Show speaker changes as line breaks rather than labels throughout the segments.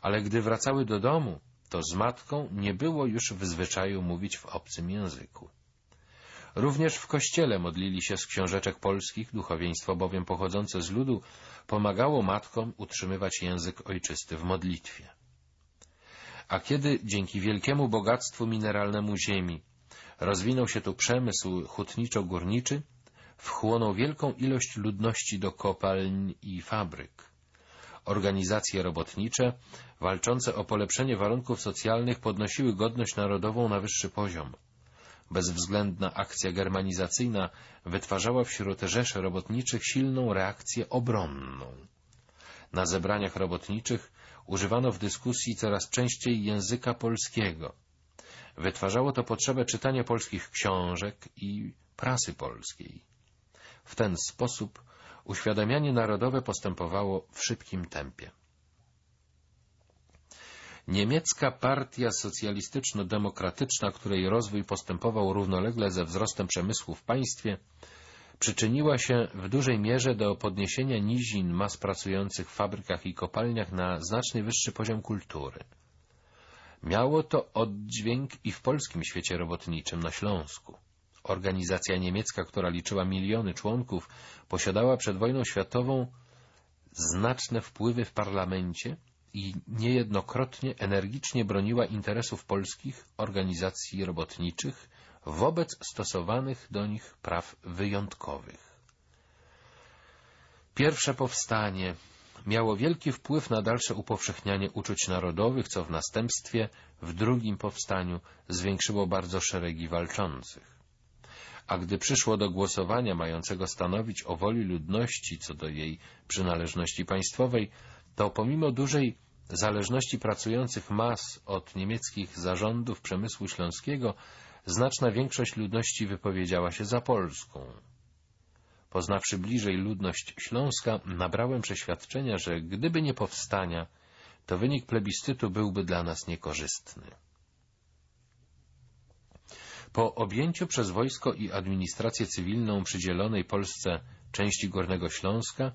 ale gdy wracały do domu, to z matką nie było już w zwyczaju mówić w obcym języku. Również w kościele modlili się z książeczek polskich, duchowieństwo bowiem pochodzące z ludu pomagało matkom utrzymywać język ojczysty w modlitwie. A kiedy dzięki wielkiemu bogactwu mineralnemu ziemi rozwinął się tu przemysł hutniczo-górniczy, wchłonął wielką ilość ludności do kopalń i fabryk. Organizacje robotnicze, walczące o polepszenie warunków socjalnych, podnosiły godność narodową na wyższy poziom. Bezwzględna akcja germanizacyjna wytwarzała wśród rzeszy robotniczych silną reakcję obronną. Na zebraniach robotniczych używano w dyskusji coraz częściej języka polskiego. Wytwarzało to potrzebę czytania polskich książek i prasy polskiej. W ten sposób uświadamianie narodowe postępowało w szybkim tempie. Niemiecka partia socjalistyczno-demokratyczna, której rozwój postępował równolegle ze wzrostem przemysłu w państwie, przyczyniła się w dużej mierze do podniesienia nizin mas pracujących w fabrykach i kopalniach na znacznie wyższy poziom kultury. Miało to oddźwięk i w polskim świecie robotniczym na Śląsku. Organizacja niemiecka, która liczyła miliony członków, posiadała przed wojną światową znaczne wpływy w parlamencie i niejednokrotnie energicznie broniła interesów polskich organizacji robotniczych wobec stosowanych do nich praw wyjątkowych. Pierwsze powstanie miało wielki wpływ na dalsze upowszechnianie uczuć narodowych, co w następstwie w drugim powstaniu zwiększyło bardzo szeregi walczących. A gdy przyszło do głosowania mającego stanowić o woli ludności co do jej przynależności państwowej, to pomimo dużej zależności pracujących mas od niemieckich zarządów przemysłu śląskiego, znaczna większość ludności wypowiedziała się za Polską. Poznawszy bliżej ludność Śląska, nabrałem przeświadczenia, że gdyby nie powstania, to wynik plebiscytu byłby dla nas niekorzystny. Po objęciu przez wojsko i administrację cywilną przydzielonej Polsce części Górnego Śląska,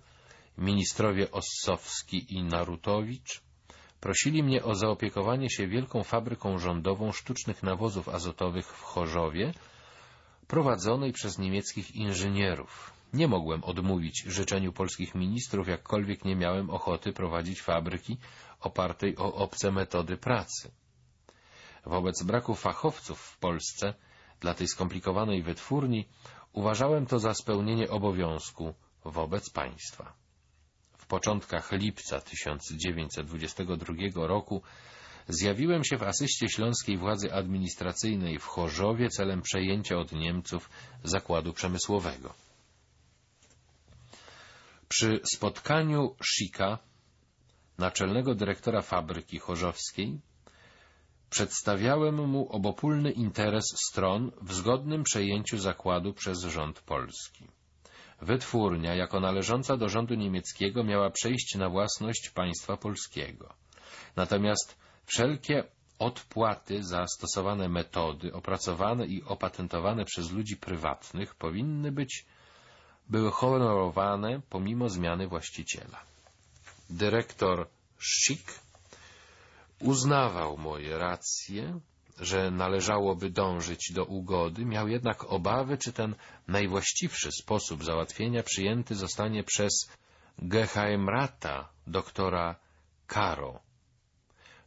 ministrowie Ossowski i Narutowicz prosili mnie o zaopiekowanie się wielką fabryką rządową sztucznych nawozów azotowych w Chorzowie, prowadzonej przez niemieckich inżynierów. Nie mogłem odmówić życzeniu polskich ministrów, jakkolwiek nie miałem ochoty prowadzić fabryki opartej o obce metody pracy. Wobec braku fachowców w Polsce dla tej skomplikowanej wytwórni uważałem to za spełnienie obowiązku wobec państwa. W początkach lipca 1922 roku zjawiłem się w asyście śląskiej władzy administracyjnej w Chorzowie celem przejęcia od Niemców zakładu przemysłowego. Przy spotkaniu Szyka, naczelnego dyrektora fabryki chorzowskiej, przedstawiałem mu obopólny interes stron w zgodnym przejęciu zakładu przez rząd polski. Wytwórnia, jako należąca do rządu niemieckiego, miała przejść na własność państwa polskiego. Natomiast wszelkie odpłaty za stosowane metody, opracowane i opatentowane przez ludzi prywatnych, powinny być były honorowane pomimo zmiany właściciela. Dyrektor Schick uznawał moje racje, że należałoby dążyć do ugody, miał jednak obawy, czy ten najwłaściwszy sposób załatwienia przyjęty zostanie przez Geheimrata doktora Karo.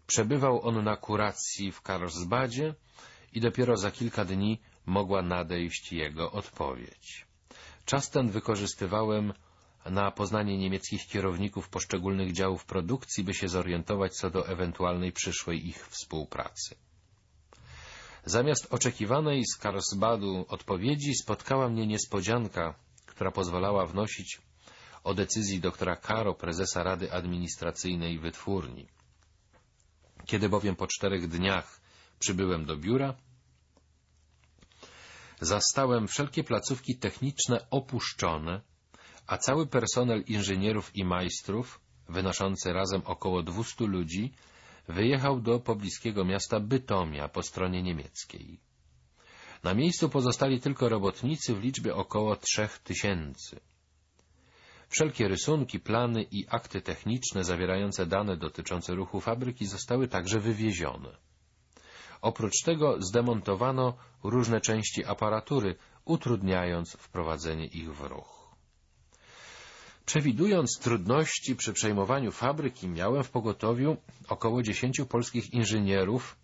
Przebywał on na kuracji w Karlsbadzie i dopiero za kilka dni mogła nadejść jego odpowiedź. Czas ten wykorzystywałem na poznanie niemieckich kierowników poszczególnych działów produkcji, by się zorientować co do ewentualnej przyszłej ich współpracy. Zamiast oczekiwanej z Karlsbadu odpowiedzi spotkała mnie niespodzianka, która pozwalała wnosić o decyzji doktora Karo, prezesa Rady Administracyjnej Wytwórni. Kiedy bowiem po czterech dniach przybyłem do biura, zastałem wszelkie placówki techniczne opuszczone, a cały personel inżynierów i majstrów, wynoszący razem około 200 ludzi, wyjechał do pobliskiego miasta Bytomia po stronie niemieckiej. Na miejscu pozostali tylko robotnicy w liczbie około trzech tysięcy. Wszelkie rysunki, plany i akty techniczne zawierające dane dotyczące ruchu fabryki zostały także wywiezione. Oprócz tego zdemontowano różne części aparatury, utrudniając wprowadzenie ich w ruch. Przewidując trudności przy przejmowaniu fabryki, miałem w pogotowiu około dziesięciu polskich inżynierów,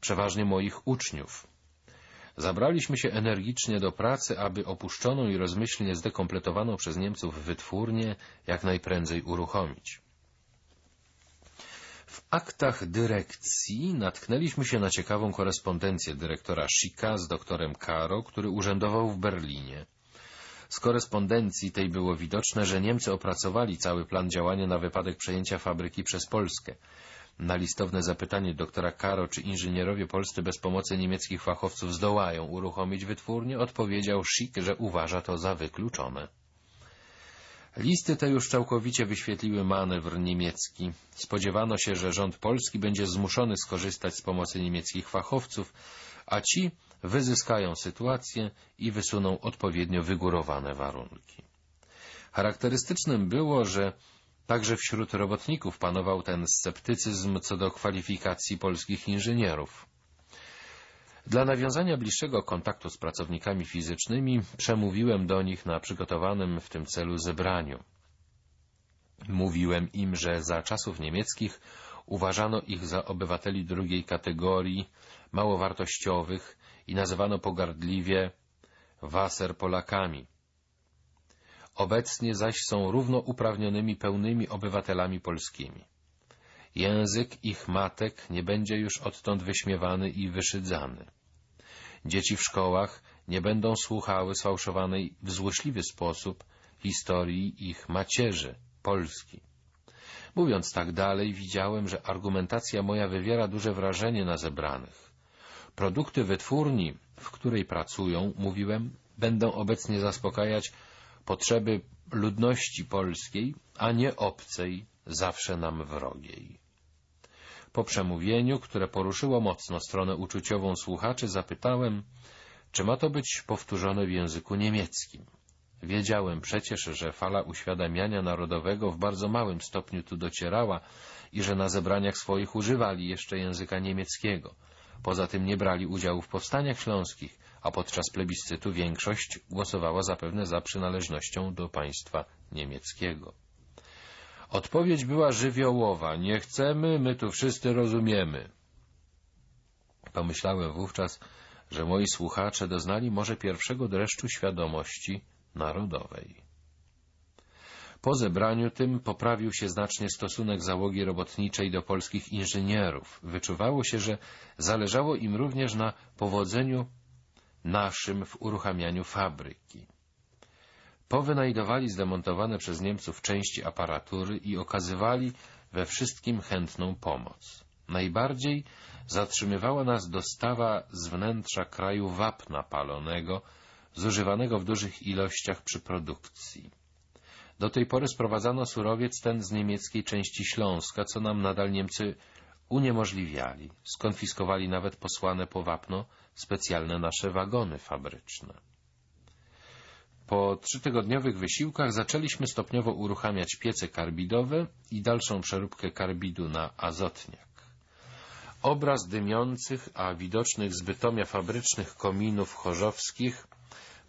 przeważnie moich uczniów. Zabraliśmy się energicznie do pracy, aby opuszczoną i rozmyślnie zdekompletowaną przez Niemców wytwórnię jak najprędzej uruchomić. W aktach dyrekcji natknęliśmy się na ciekawą korespondencję dyrektora Schicka z doktorem Caro, który urzędował w Berlinie. Z korespondencji tej było widoczne, że Niemcy opracowali cały plan działania na wypadek przejęcia fabryki przez Polskę. Na listowne zapytanie doktora Caro, czy inżynierowie polscy bez pomocy niemieckich fachowców zdołają uruchomić wytwórnię, odpowiedział Schick, że uważa to za wykluczone. Listy te już całkowicie wyświetliły manewr niemiecki. Spodziewano się, że rząd polski będzie zmuszony skorzystać z pomocy niemieckich fachowców, a ci wyzyskają sytuację i wysuną odpowiednio wygórowane warunki. Charakterystycznym było, że także wśród robotników panował ten sceptycyzm co do kwalifikacji polskich inżynierów. Dla nawiązania bliższego kontaktu z pracownikami fizycznymi przemówiłem do nich na przygotowanym w tym celu zebraniu. Mówiłem im, że za czasów niemieckich uważano ich za obywateli drugiej kategorii, mało wartościowych i nazywano pogardliwie Wasser Polakami. Obecnie zaś są równouprawnionymi pełnymi obywatelami polskimi. Język ich matek nie będzie już odtąd wyśmiewany i wyszydzany. Dzieci w szkołach nie będą słuchały sfałszowanej w złośliwy sposób historii ich macierzy, Polski. Mówiąc tak dalej, widziałem, że argumentacja moja wywiera duże wrażenie na zebranych. Produkty wytwórni, w której pracują, mówiłem, będą obecnie zaspokajać potrzeby ludności polskiej, a nie obcej, zawsze nam wrogiej. Po przemówieniu, które poruszyło mocno stronę uczuciową słuchaczy, zapytałem, czy ma to być powtórzone w języku niemieckim. Wiedziałem przecież, że fala uświadamiania narodowego w bardzo małym stopniu tu docierała i że na zebraniach swoich używali jeszcze języka niemieckiego. Poza tym nie brali udziału w powstaniach śląskich, a podczas plebiscytu większość głosowała zapewne za przynależnością do państwa niemieckiego. Odpowiedź była żywiołowa. Nie chcemy, my tu wszyscy rozumiemy. Pomyślałem wówczas, że moi słuchacze doznali może pierwszego dreszczu świadomości narodowej. Po zebraniu tym poprawił się znacznie stosunek załogi robotniczej do polskich inżynierów. Wyczuwało się, że zależało im również na powodzeniu naszym w uruchamianiu fabryki. Powynajdowali zdemontowane przez Niemców części aparatury i okazywali we wszystkim chętną pomoc. Najbardziej zatrzymywała nas dostawa z wnętrza kraju wapna palonego, zużywanego w dużych ilościach przy produkcji. Do tej pory sprowadzano surowiec ten z niemieckiej części Śląska, co nam nadal Niemcy uniemożliwiali. Skonfiskowali nawet posłane po wapno specjalne nasze wagony fabryczne. Po trzytygodniowych wysiłkach zaczęliśmy stopniowo uruchamiać piece karbidowe i dalszą przeróbkę karbidu na azotniak. Obraz dymiących, a widocznych z Bytomia fabrycznych kominów chorzowskich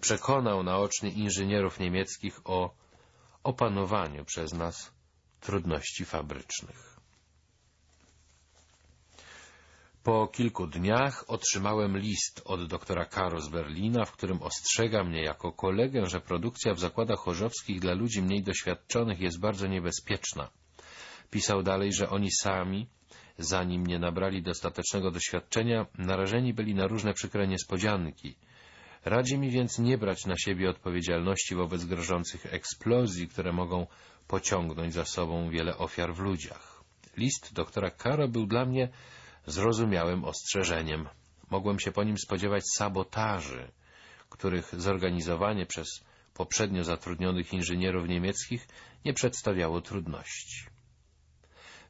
przekonał naocznie inżynierów niemieckich o opanowaniu przez nas trudności fabrycznych. Po kilku dniach otrzymałem list od doktora Karo z Berlina, w którym ostrzega mnie jako kolegę, że produkcja w zakładach chorzowskich dla ludzi mniej doświadczonych jest bardzo niebezpieczna. Pisał dalej, że oni sami, zanim nie nabrali dostatecznego doświadczenia, narażeni byli na różne przykre niespodzianki. Radzi mi więc nie brać na siebie odpowiedzialności wobec grożących eksplozji, które mogą pociągnąć za sobą wiele ofiar w ludziach. List doktora Karo był dla mnie zrozumiałym ostrzeżeniem. Mogłem się po nim spodziewać sabotaży, których zorganizowanie przez poprzednio zatrudnionych inżynierów niemieckich nie przedstawiało trudności.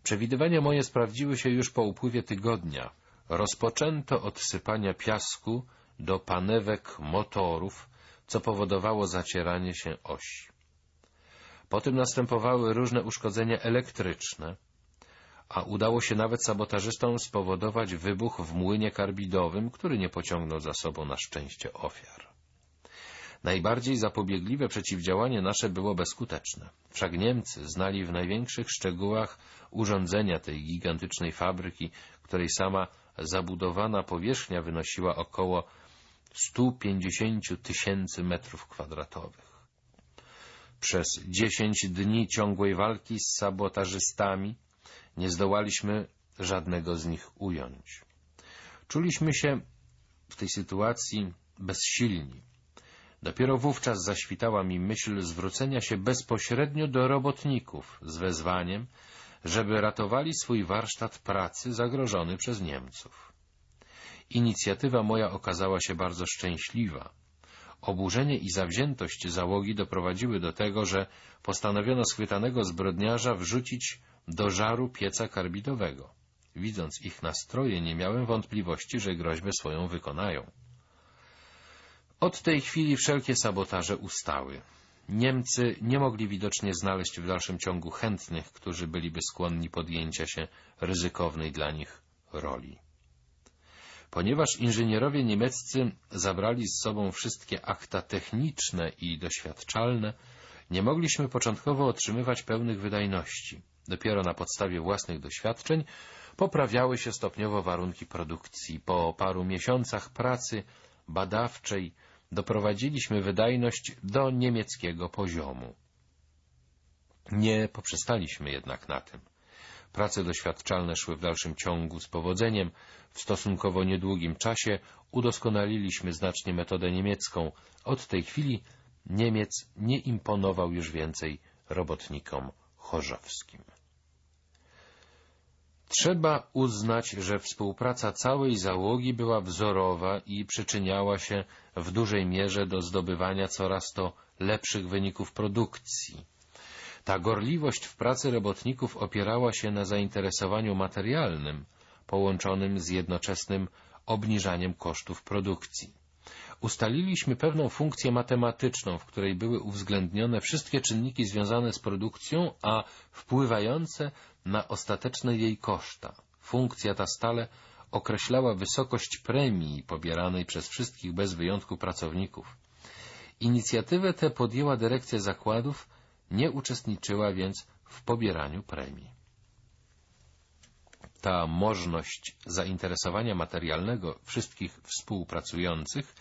Przewidywania moje sprawdziły się już po upływie tygodnia. Rozpoczęto od sypania piasku do panewek motorów, co powodowało zacieranie się osi. Potem następowały różne uszkodzenia elektryczne, a udało się nawet sabotażystom spowodować wybuch w młynie karbidowym, który nie pociągnął za sobą na szczęście ofiar. Najbardziej zapobiegliwe przeciwdziałanie nasze było bezskuteczne. Wszak Niemcy znali w największych szczegółach urządzenia tej gigantycznej fabryki, której sama zabudowana powierzchnia wynosiła około 150 tysięcy metrów kwadratowych. Przez dziesięć dni ciągłej walki z sabotażystami nie zdołaliśmy żadnego z nich ująć. Czuliśmy się w tej sytuacji bezsilni. Dopiero wówczas zaświtała mi myśl zwrócenia się bezpośrednio do robotników z wezwaniem, żeby ratowali swój warsztat pracy zagrożony przez Niemców. Inicjatywa moja okazała się bardzo szczęśliwa. Oburzenie i zawziętość załogi doprowadziły do tego, że postanowiono schwytanego zbrodniarza wrzucić do żaru pieca karbidowego. Widząc ich nastroje, nie miałem wątpliwości, że groźbę swoją wykonają. Od tej chwili wszelkie sabotaże ustały. Niemcy nie mogli widocznie znaleźć w dalszym ciągu chętnych, którzy byliby skłonni podjęcia się ryzykownej dla nich roli. Ponieważ inżynierowie niemieccy zabrali z sobą wszystkie akta techniczne i doświadczalne, nie mogliśmy początkowo otrzymywać pełnych wydajności. Dopiero na podstawie własnych doświadczeń poprawiały się stopniowo warunki produkcji. Po paru miesiącach pracy badawczej doprowadziliśmy wydajność do niemieckiego poziomu. Nie poprzestaliśmy jednak na tym. Prace doświadczalne szły w dalszym ciągu z powodzeniem. W stosunkowo niedługim czasie udoskonaliliśmy znacznie metodę niemiecką. Od tej chwili Niemiec nie imponował już więcej robotnikom chorzowskim. Trzeba uznać, że współpraca całej załogi była wzorowa i przyczyniała się w dużej mierze do zdobywania coraz to lepszych wyników produkcji. Ta gorliwość w pracy robotników opierała się na zainteresowaniu materialnym, połączonym z jednoczesnym obniżaniem kosztów produkcji. Ustaliliśmy pewną funkcję matematyczną, w której były uwzględnione wszystkie czynniki związane z produkcją, a wpływające na ostateczne jej koszta. Funkcja ta stale określała wysokość premii pobieranej przez wszystkich bez wyjątku pracowników. Inicjatywę tę podjęła dyrekcja zakładów, nie uczestniczyła więc w pobieraniu premii. Ta możność zainteresowania materialnego wszystkich współpracujących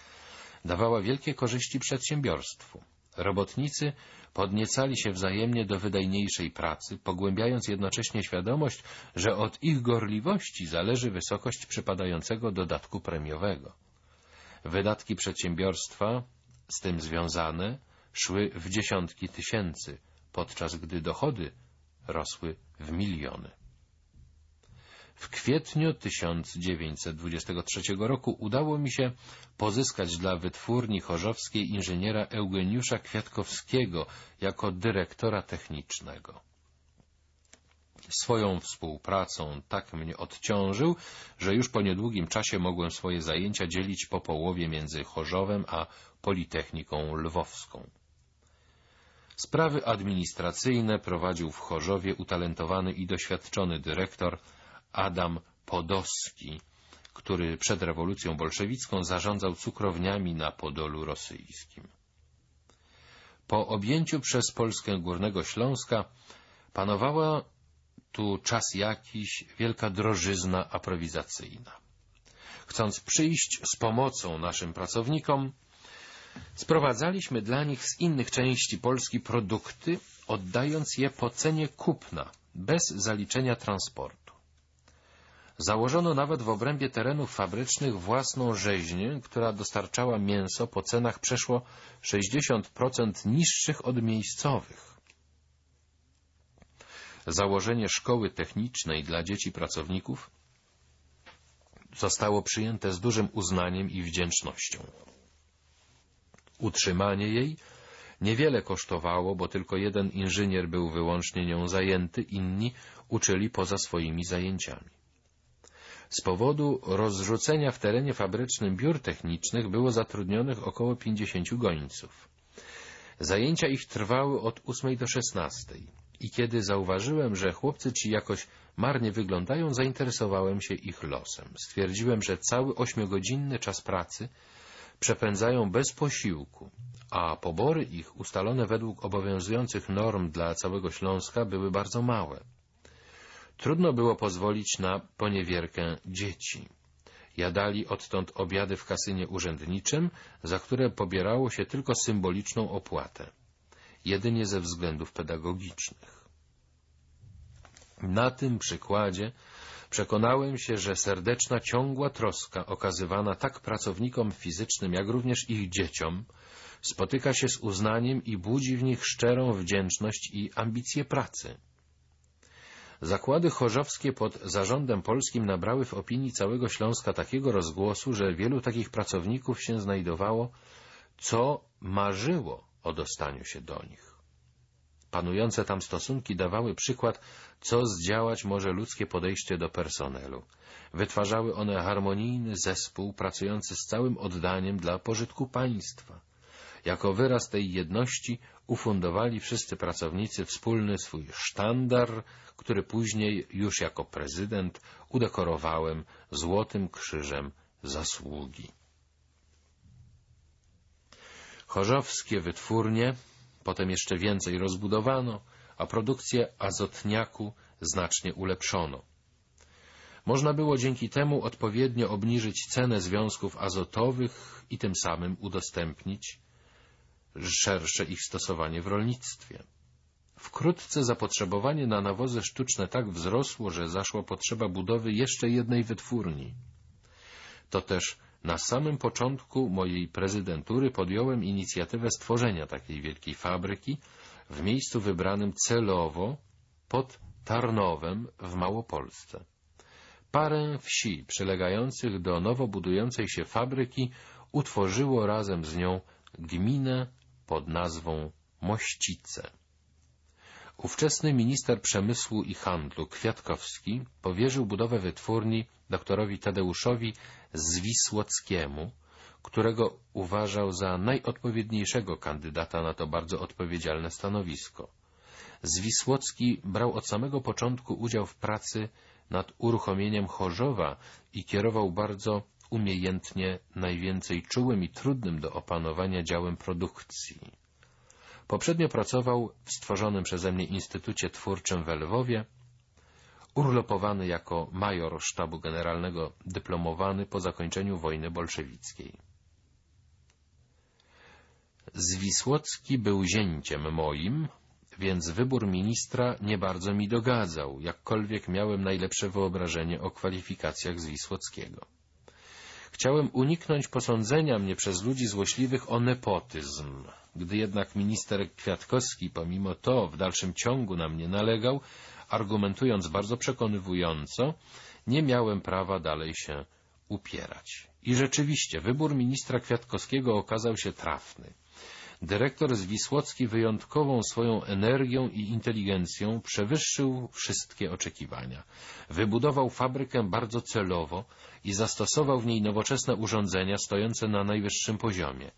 dawała wielkie korzyści przedsiębiorstwu. Robotnicy podniecali się wzajemnie do wydajniejszej pracy, pogłębiając jednocześnie świadomość, że od ich gorliwości zależy wysokość przypadającego dodatku premiowego. Wydatki przedsiębiorstwa z tym związane szły w dziesiątki tysięcy, podczas gdy dochody rosły w miliony. W kwietniu 1923 roku udało mi się pozyskać dla wytwórni chorzowskiej inżyniera Eugeniusza Kwiatkowskiego jako dyrektora technicznego. Swoją współpracą tak mnie odciążył, że już po niedługim czasie mogłem swoje zajęcia dzielić po połowie między Chorzowem a Politechniką Lwowską. Sprawy administracyjne prowadził w Chorzowie utalentowany i doświadczony dyrektor Adam Podowski, który przed rewolucją bolszewicką zarządzał cukrowniami na Podolu rosyjskim. Po objęciu przez Polskę Górnego Śląska panowała tu czas jakiś wielka drożyzna aprowizacyjna. Chcąc przyjść z pomocą naszym pracownikom, sprowadzaliśmy dla nich z innych części Polski produkty, oddając je po cenie kupna, bez zaliczenia transportu. Założono nawet w obrębie terenów fabrycznych własną rzeźnię, która dostarczała mięso po cenach przeszło 60% niższych od miejscowych. Założenie szkoły technicznej dla dzieci pracowników zostało przyjęte z dużym uznaniem i wdzięcznością. Utrzymanie jej niewiele kosztowało, bo tylko jeden inżynier był wyłącznie nią zajęty, inni uczyli poza swoimi zajęciami. Z powodu rozrzucenia w terenie fabrycznym biur technicznych było zatrudnionych około 50 gońców. Zajęcia ich trwały od ósmej do szesnastej i kiedy zauważyłem, że chłopcy ci jakoś marnie wyglądają, zainteresowałem się ich losem. Stwierdziłem, że cały ośmiogodzinny czas pracy przepędzają bez posiłku, a pobory ich, ustalone według obowiązujących norm dla całego Śląska, były bardzo małe. Trudno było pozwolić na poniewierkę dzieci. Jadali odtąd obiady w kasynie urzędniczym, za które pobierało się tylko symboliczną opłatę, jedynie ze względów pedagogicznych. Na tym przykładzie przekonałem się, że serdeczna, ciągła troska okazywana tak pracownikom fizycznym, jak również ich dzieciom, spotyka się z uznaniem i budzi w nich szczerą wdzięczność i ambicję pracy. Zakłady chorzowskie pod zarządem polskim nabrały w opinii całego Śląska takiego rozgłosu, że wielu takich pracowników się znajdowało, co marzyło o dostaniu się do nich. Panujące tam stosunki dawały przykład, co zdziałać może ludzkie podejście do personelu. Wytwarzały one harmonijny zespół pracujący z całym oddaniem dla pożytku państwa. Jako wyraz tej jedności ufundowali wszyscy pracownicy wspólny swój sztandar, który później już jako prezydent udekorowałem Złotym Krzyżem Zasługi. Chorzowskie wytwórnie potem jeszcze więcej rozbudowano, a produkcję azotniaku znacznie ulepszono. Można było dzięki temu odpowiednio obniżyć cenę związków azotowych i tym samym udostępnić szersze ich stosowanie w rolnictwie. Wkrótce zapotrzebowanie na nawozy sztuczne tak wzrosło, że zaszła potrzeba budowy jeszcze jednej wytwórni. To też na samym początku mojej prezydentury podjąłem inicjatywę stworzenia takiej wielkiej fabryki w miejscu wybranym celowo pod Tarnowem w Małopolsce. Parę wsi przylegających do nowo budującej się fabryki utworzyło razem z nią gminę pod nazwą Mościce. Ówczesny minister przemysłu i handlu Kwiatkowski powierzył budowę wytwórni doktorowi Tadeuszowi Zwisłockiemu, którego uważał za najodpowiedniejszego kandydata na to bardzo odpowiedzialne stanowisko. Zwisłocki brał od samego początku udział w pracy nad uruchomieniem Chorzowa i kierował bardzo umiejętnie najwięcej czułym i trudnym do opanowania działem produkcji. Poprzednio pracował w stworzonym przeze mnie Instytucie Twórczym w Lwowie, urlopowany jako major sztabu generalnego dyplomowany po zakończeniu wojny bolszewickiej. Zwisłocki był zięciem moim, więc wybór ministra nie bardzo mi dogadzał, jakkolwiek miałem najlepsze wyobrażenie o kwalifikacjach Zwisłockiego. Chciałem uniknąć posądzenia mnie przez ludzi złośliwych o nepotyzm. Gdy jednak minister Kwiatkowski pomimo to w dalszym ciągu na mnie nalegał, argumentując bardzo przekonywująco, nie miałem prawa dalej się upierać. I rzeczywiście wybór ministra Kwiatkowskiego okazał się trafny. Dyrektor Zwisłocki wyjątkową swoją energią i inteligencją przewyższył wszystkie oczekiwania. Wybudował fabrykę bardzo celowo i zastosował w niej nowoczesne urządzenia stojące na najwyższym poziomie.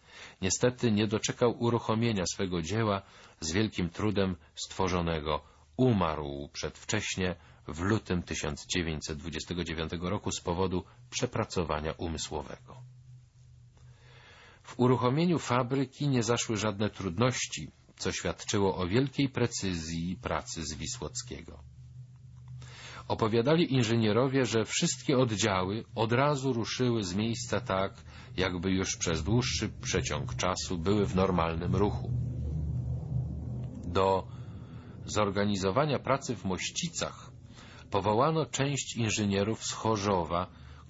Niestety nie doczekał uruchomienia swego dzieła z wielkim trudem stworzonego. Umarł przedwcześnie w lutym 1929 roku z powodu przepracowania umysłowego. W uruchomieniu fabryki nie zaszły żadne trudności, co świadczyło o wielkiej precyzji pracy z Wisłockiego. Opowiadali inżynierowie, że wszystkie oddziały od razu ruszyły z miejsca tak, jakby już przez dłuższy przeciąg czasu były w normalnym ruchu. Do zorganizowania pracy w Mościcach powołano część inżynierów z Chorzowa,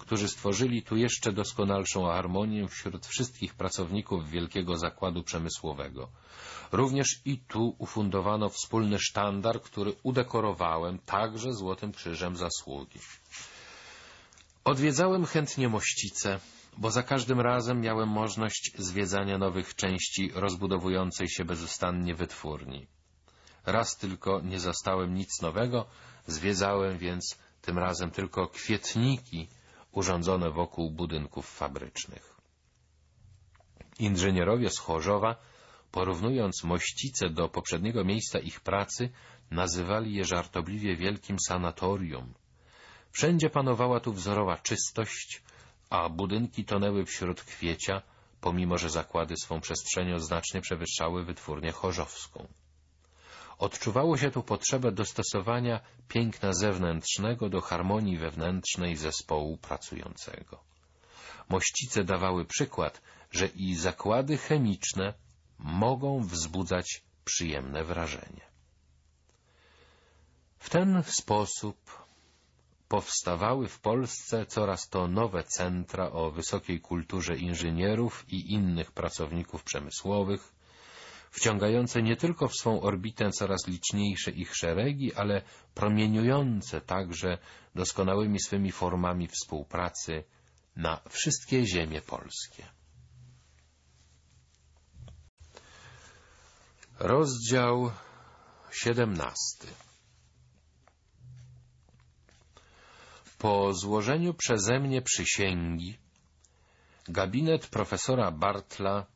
którzy stworzyli tu jeszcze doskonalszą harmonię wśród wszystkich pracowników wielkiego zakładu przemysłowego. Również i tu ufundowano wspólny sztandar, który udekorowałem także Złotym Krzyżem Zasługi. Odwiedzałem chętnie Mościce, bo za każdym razem miałem możliwość zwiedzania nowych części rozbudowującej się bezustannie wytwórni. Raz tylko nie zastałem nic nowego, zwiedzałem więc tym razem tylko kwietniki urządzone wokół budynków fabrycznych. Inżynierowie z Chorzowa porównując mościce do poprzedniego miejsca ich pracy, nazywali je żartobliwie wielkim sanatorium. Wszędzie panowała tu wzorowa czystość, a budynki tonęły wśród kwiecia, pomimo że zakłady swą przestrzenią znacznie przewyższały wytwórnię chorzowską. Odczuwało się tu potrzebę dostosowania piękna zewnętrznego do harmonii wewnętrznej zespołu pracującego. Mościce dawały przykład, że i zakłady chemiczne mogą wzbudzać przyjemne wrażenie. W ten sposób powstawały w Polsce coraz to nowe centra o wysokiej kulturze inżynierów i innych pracowników przemysłowych, wciągające nie tylko w swą orbitę coraz liczniejsze ich szeregi, ale promieniujące także doskonałymi swymi formami współpracy na wszystkie ziemie polskie. Rozdział siedemnasty Po złożeniu przeze mnie przysięgi, gabinet profesora Bartla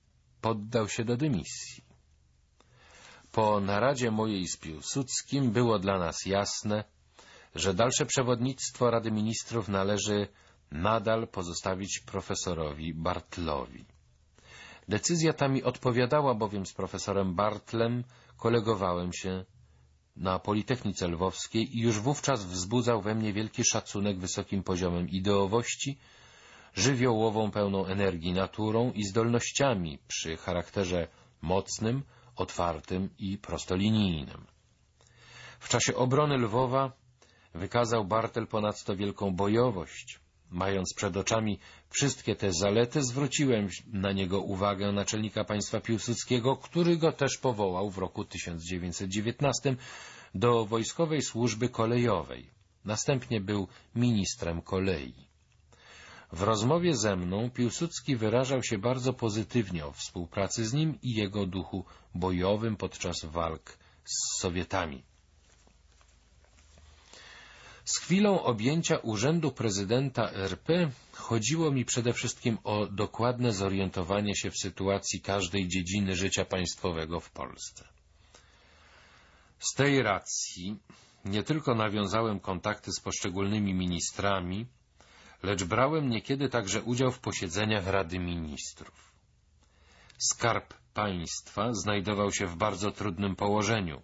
poddał się do dymisji. Po naradzie mojej z Piłsudskim było dla nas jasne, że dalsze przewodnictwo Rady Ministrów należy nadal pozostawić profesorowi Bartlowi. Decyzja ta mi odpowiadała, bowiem z profesorem Bartlem kolegowałem się na Politechnice Lwowskiej i już wówczas wzbudzał we mnie wielki szacunek wysokim poziomem ideowości, żywiołową pełną energii naturą i zdolnościami przy charakterze mocnym, otwartym i prostolinijnym. W czasie obrony Lwowa wykazał Bartel ponadto wielką bojowość. Mając przed oczami wszystkie te zalety, zwróciłem na niego uwagę naczelnika państwa Piłsudskiego, który go też powołał w roku 1919 do wojskowej służby kolejowej. Następnie był ministrem kolei. W rozmowie ze mną Piłsudski wyrażał się bardzo pozytywnie o współpracy z nim i jego duchu bojowym podczas walk z Sowietami. Z chwilą objęcia urzędu prezydenta RP chodziło mi przede wszystkim o dokładne zorientowanie się w sytuacji każdej dziedziny życia państwowego w Polsce. Z tej racji nie tylko nawiązałem kontakty z poszczególnymi ministrami, lecz brałem niekiedy także udział w posiedzeniach Rady Ministrów. Skarb państwa znajdował się w bardzo trudnym położeniu.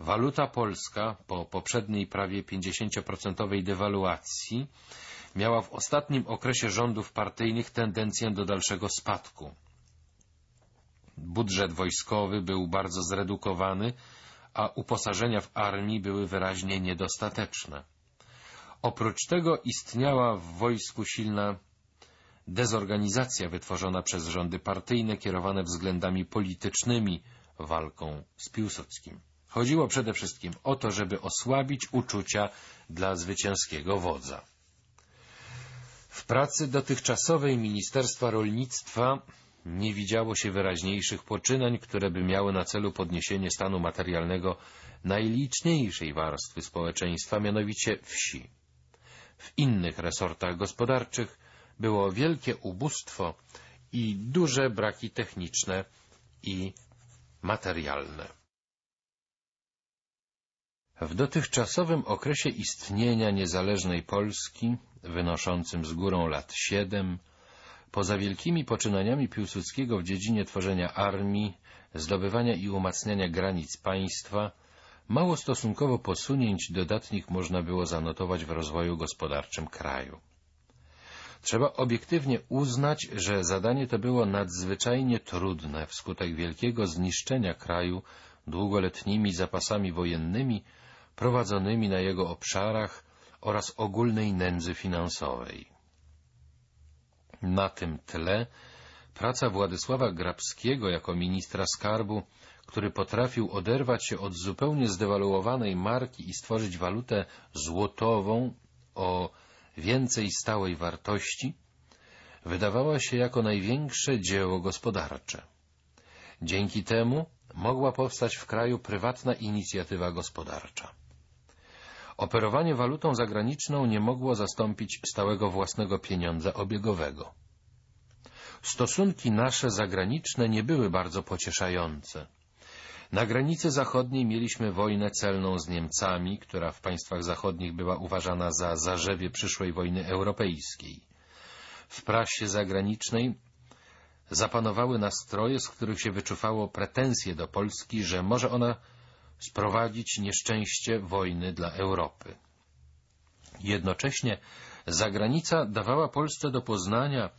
Waluta polska po poprzedniej prawie 50% dewaluacji miała w ostatnim okresie rządów partyjnych tendencję do dalszego spadku. Budżet wojskowy był bardzo zredukowany, a uposażenia w armii były wyraźnie niedostateczne. Oprócz tego istniała w wojsku silna dezorganizacja wytworzona przez rządy partyjne kierowane względami politycznymi walką z Piłsudskim. Chodziło przede wszystkim o to, żeby osłabić uczucia dla zwycięskiego wodza. W pracy dotychczasowej Ministerstwa Rolnictwa nie widziało się wyraźniejszych poczynań, które by miały na celu podniesienie stanu materialnego najliczniejszej warstwy społeczeństwa, mianowicie wsi. W innych resortach gospodarczych było wielkie ubóstwo i duże braki techniczne i materialne. W dotychczasowym okresie istnienia niezależnej Polski, wynoszącym z górą lat siedem, Poza wielkimi poczynaniami Piłsudskiego w dziedzinie tworzenia armii, zdobywania i umacniania granic państwa, mało stosunkowo posunięć dodatnich można było zanotować w rozwoju gospodarczym kraju. Trzeba obiektywnie uznać, że zadanie to było nadzwyczajnie trudne wskutek wielkiego zniszczenia kraju długoletnimi zapasami wojennymi prowadzonymi na jego obszarach oraz ogólnej nędzy finansowej. Na tym tle praca Władysława Grabskiego jako ministra skarbu, który potrafił oderwać się od zupełnie zdewaluowanej marki i stworzyć walutę złotową o więcej stałej wartości, wydawała się jako największe dzieło gospodarcze. Dzięki temu mogła powstać w kraju prywatna inicjatywa gospodarcza. Operowanie walutą zagraniczną nie mogło zastąpić stałego własnego pieniądza obiegowego. Stosunki nasze zagraniczne nie były bardzo pocieszające. Na granicy zachodniej mieliśmy wojnę celną z Niemcami, która w państwach zachodnich była uważana za zarzewie przyszłej wojny europejskiej. W prasie zagranicznej zapanowały nastroje, z których się wyczuwało pretensje do Polski, że może ona sprowadzić nieszczęście wojny dla Europy. Jednocześnie zagranica dawała Polsce do poznania,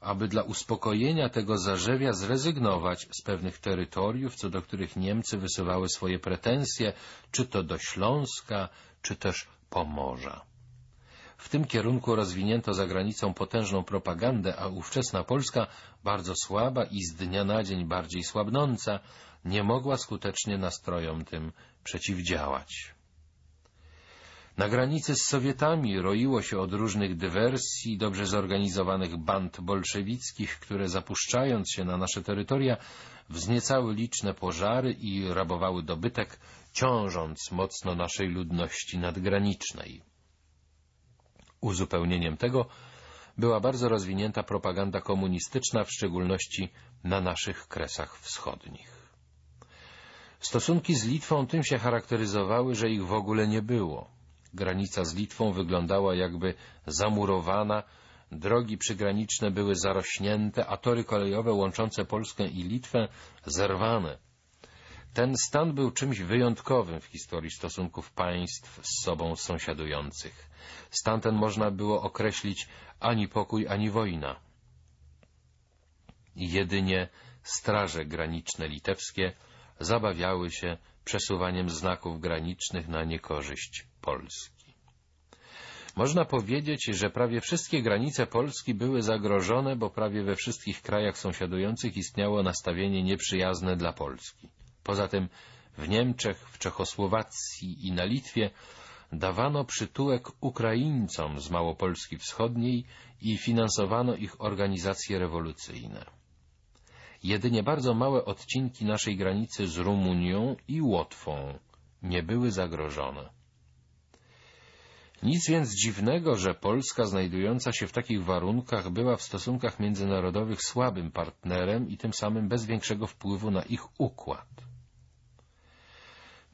aby dla uspokojenia tego zarzewia zrezygnować z pewnych terytoriów, co do których Niemcy wysuwały swoje pretensje, czy to do Śląska, czy też Pomorza. W tym kierunku rozwinięto za granicą potężną propagandę, a ówczesna Polska, bardzo słaba i z dnia na dzień bardziej słabnąca, nie mogła skutecznie nastrojom tym przeciwdziałać. Na granicy z Sowietami roiło się od różnych dywersji, dobrze zorganizowanych band bolszewickich, które zapuszczając się na nasze terytoria wzniecały liczne pożary i rabowały dobytek, ciążąc mocno naszej ludności nadgranicznej. Uzupełnieniem tego była bardzo rozwinięta propaganda komunistyczna, w szczególności na naszych kresach wschodnich. Stosunki z Litwą tym się charakteryzowały, że ich w ogóle nie było. Granica z Litwą wyglądała jakby zamurowana, drogi przygraniczne były zarośnięte, a tory kolejowe łączące Polskę i Litwę zerwane. Ten stan był czymś wyjątkowym w historii stosunków państw z sobą sąsiadujących. Stan ten można było określić ani pokój, ani wojna. Jedynie straże graniczne litewskie zabawiały się przesuwaniem znaków granicznych na niekorzyść Polski. Można powiedzieć, że prawie wszystkie granice Polski były zagrożone, bo prawie we wszystkich krajach sąsiadujących istniało nastawienie nieprzyjazne dla Polski. Poza tym w Niemczech, w Czechosłowacji i na Litwie dawano przytułek Ukraińcom z Małopolski Wschodniej i finansowano ich organizacje rewolucyjne. Jedynie bardzo małe odcinki naszej granicy z Rumunią i Łotwą nie były zagrożone. Nic więc dziwnego, że Polska znajdująca się w takich warunkach była w stosunkach międzynarodowych słabym partnerem i tym samym bez większego wpływu na ich układ.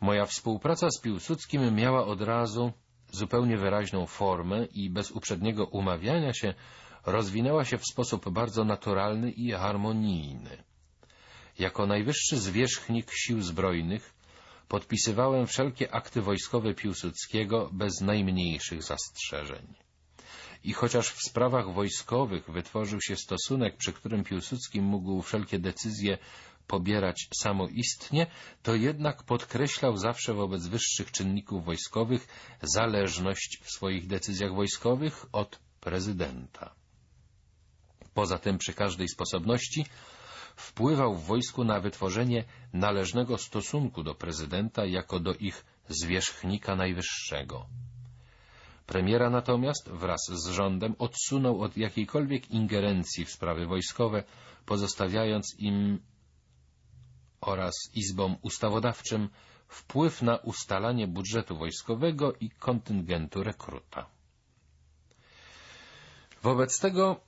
Moja współpraca z Piłsudskim miała od razu zupełnie wyraźną formę i bez uprzedniego umawiania się rozwinęła się w sposób bardzo naturalny i harmonijny. Jako najwyższy zwierzchnik sił zbrojnych podpisywałem wszelkie akty wojskowe Piłsudskiego bez najmniejszych zastrzeżeń. I chociaż w sprawach wojskowych wytworzył się stosunek, przy którym Piłsudski mógł wszelkie decyzje pobierać samoistnie, to jednak podkreślał zawsze wobec wyższych czynników wojskowych zależność w swoich decyzjach wojskowych od prezydenta. Poza tym przy każdej sposobności wpływał w wojsku na wytworzenie należnego stosunku do prezydenta jako do ich zwierzchnika najwyższego. Premiera natomiast wraz z rządem odsunął od jakiejkolwiek ingerencji w sprawy wojskowe, pozostawiając im oraz Izbom Ustawodawczym wpływ na ustalanie budżetu wojskowego i kontyngentu rekruta. Wobec tego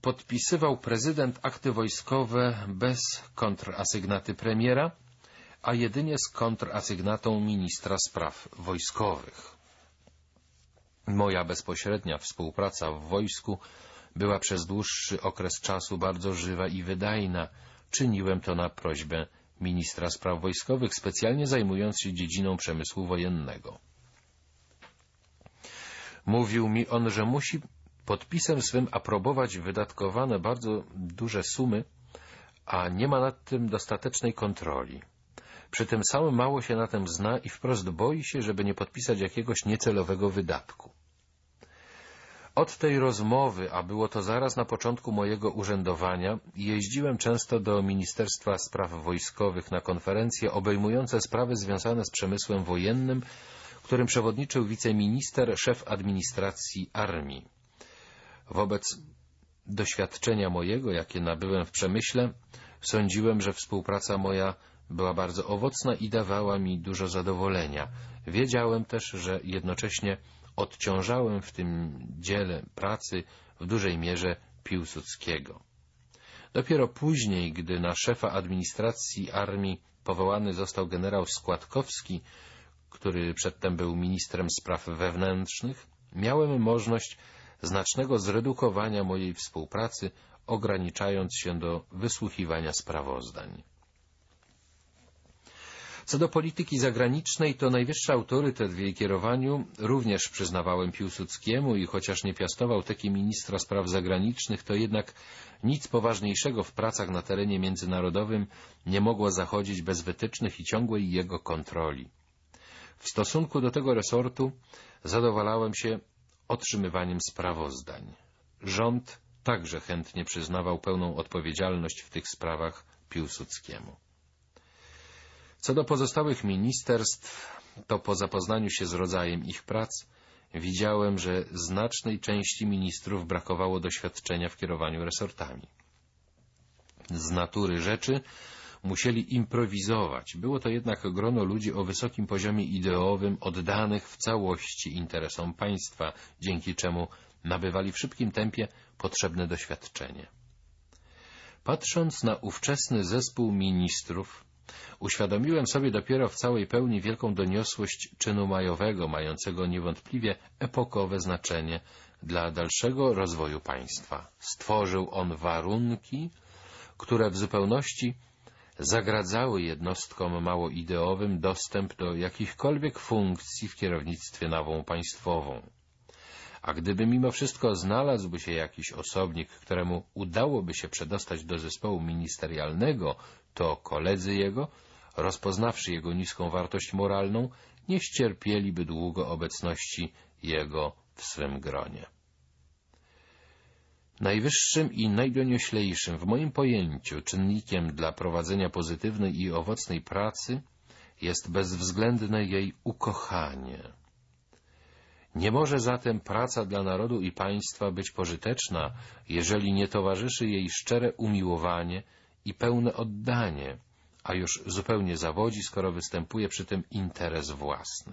podpisywał prezydent akty wojskowe bez kontrasygnaty premiera, a jedynie z kontrasygnatą ministra spraw wojskowych. Moja bezpośrednia współpraca w wojsku była przez dłuższy okres czasu bardzo żywa i wydajna. Czyniłem to na prośbę ministra spraw wojskowych, specjalnie zajmując się dziedziną przemysłu wojennego. Mówił mi on, że musi podpisem swym aprobować wydatkowane bardzo duże sumy, a nie ma nad tym dostatecznej kontroli. Przy tym samym mało się na tym zna i wprost boi się, żeby nie podpisać jakiegoś niecelowego wydatku. Od tej rozmowy, a było to zaraz na początku mojego urzędowania, jeździłem często do Ministerstwa Spraw Wojskowych na konferencje obejmujące sprawy związane z przemysłem wojennym, którym przewodniczył wiceminister, szef administracji armii. Wobec doświadczenia mojego, jakie nabyłem w przemyśle, sądziłem, że współpraca moja była bardzo owocna i dawała mi dużo zadowolenia. Wiedziałem też, że jednocześnie odciążałem w tym dziele pracy w dużej mierze Piłsudskiego. Dopiero później, gdy na szefa administracji armii powołany został generał Składkowski, który przedtem był ministrem spraw wewnętrznych, miałem możliwość znacznego zredukowania mojej współpracy, ograniczając się do wysłuchiwania sprawozdań. Co do polityki zagranicznej, to najwyższy autorytet w jej kierowaniu również przyznawałem Piłsudskiemu i chociaż nie piastował teki ministra spraw zagranicznych, to jednak nic poważniejszego w pracach na terenie międzynarodowym nie mogło zachodzić bez wytycznych i ciągłej jego kontroli. W stosunku do tego resortu zadowalałem się otrzymywaniem sprawozdań. Rząd także chętnie przyznawał pełną odpowiedzialność w tych sprawach Piłsudskiemu. Co do pozostałych ministerstw, to po zapoznaniu się z rodzajem ich prac widziałem, że znacznej części ministrów brakowało doświadczenia w kierowaniu resortami. Z natury rzeczy musieli improwizować. Było to jednak grono ludzi o wysokim poziomie ideowym, oddanych w całości interesom państwa, dzięki czemu nabywali w szybkim tempie potrzebne doświadczenie. Patrząc na ówczesny zespół ministrów, uświadomiłem sobie dopiero w całej pełni wielką doniosłość czynu majowego, mającego niewątpliwie epokowe znaczenie dla dalszego rozwoju państwa. Stworzył on warunki, które w zupełności zagradzały jednostkom mało ideowym dostęp do jakichkolwiek funkcji w kierownictwie nową państwową. A gdyby mimo wszystko znalazłby się jakiś osobnik, któremu udałoby się przedostać do zespołu ministerialnego, to koledzy jego, rozpoznawszy jego niską wartość moralną, nie ścierpieliby długo obecności jego w swym gronie. Najwyższym i najdonioślejszym w moim pojęciu czynnikiem dla prowadzenia pozytywnej i owocnej pracy jest bezwzględne jej ukochanie. Nie może zatem praca dla narodu i państwa być pożyteczna, jeżeli nie towarzyszy jej szczere umiłowanie i pełne oddanie, a już zupełnie zawodzi, skoro występuje przy tym interes własny.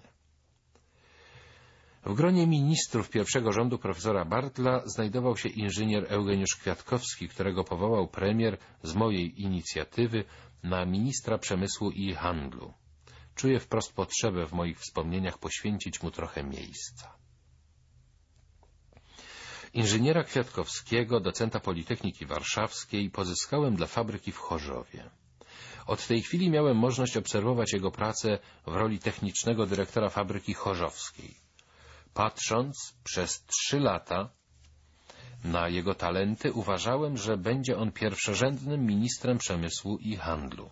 W gronie ministrów pierwszego rządu profesora Bartla znajdował się inżynier Eugeniusz Kwiatkowski, którego powołał premier z mojej inicjatywy na ministra przemysłu i handlu. Czuję wprost potrzebę w moich wspomnieniach poświęcić mu trochę miejsca. Inżyniera Kwiatkowskiego, docenta Politechniki Warszawskiej, pozyskałem dla fabryki w Chorzowie. Od tej chwili miałem możliwość obserwować jego pracę w roli technicznego dyrektora fabryki chorzowskiej. Patrząc przez trzy lata na jego talenty, uważałem, że będzie on pierwszorzędnym ministrem przemysłu i handlu.